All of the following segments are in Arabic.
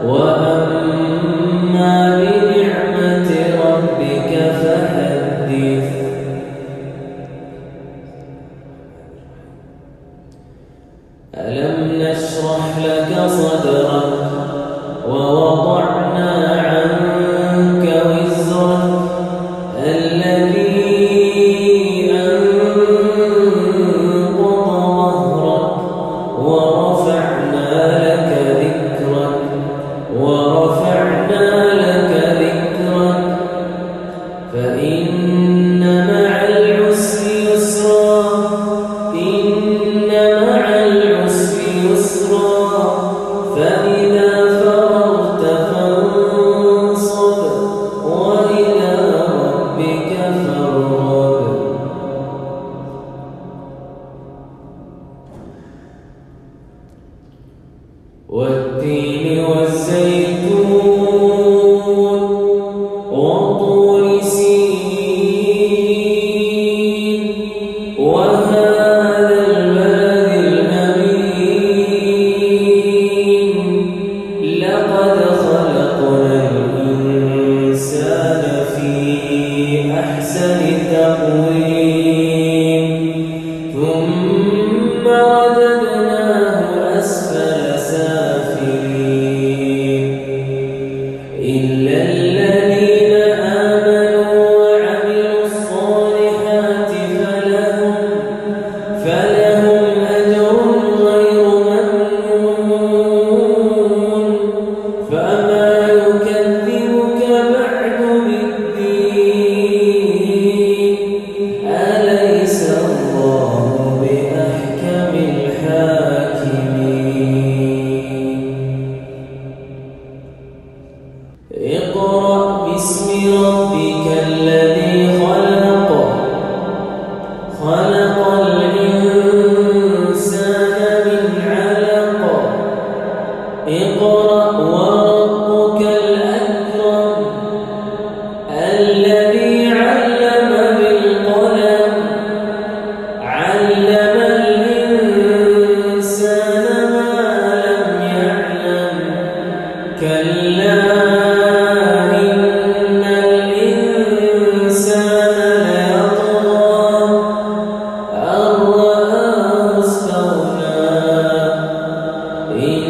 What? والتين والزيت إلا آمین۔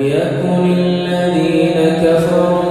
يكن الذين كفروا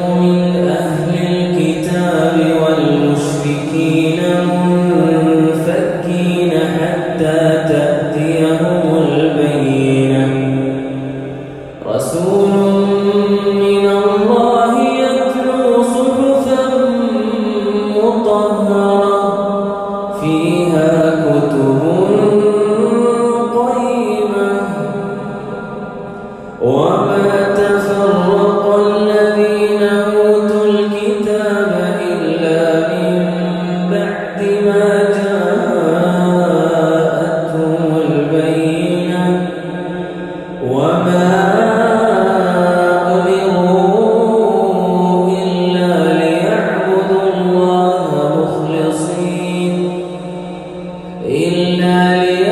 إلا ليعبدوا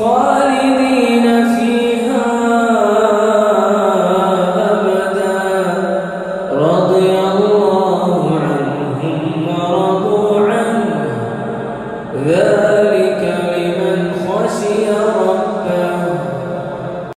과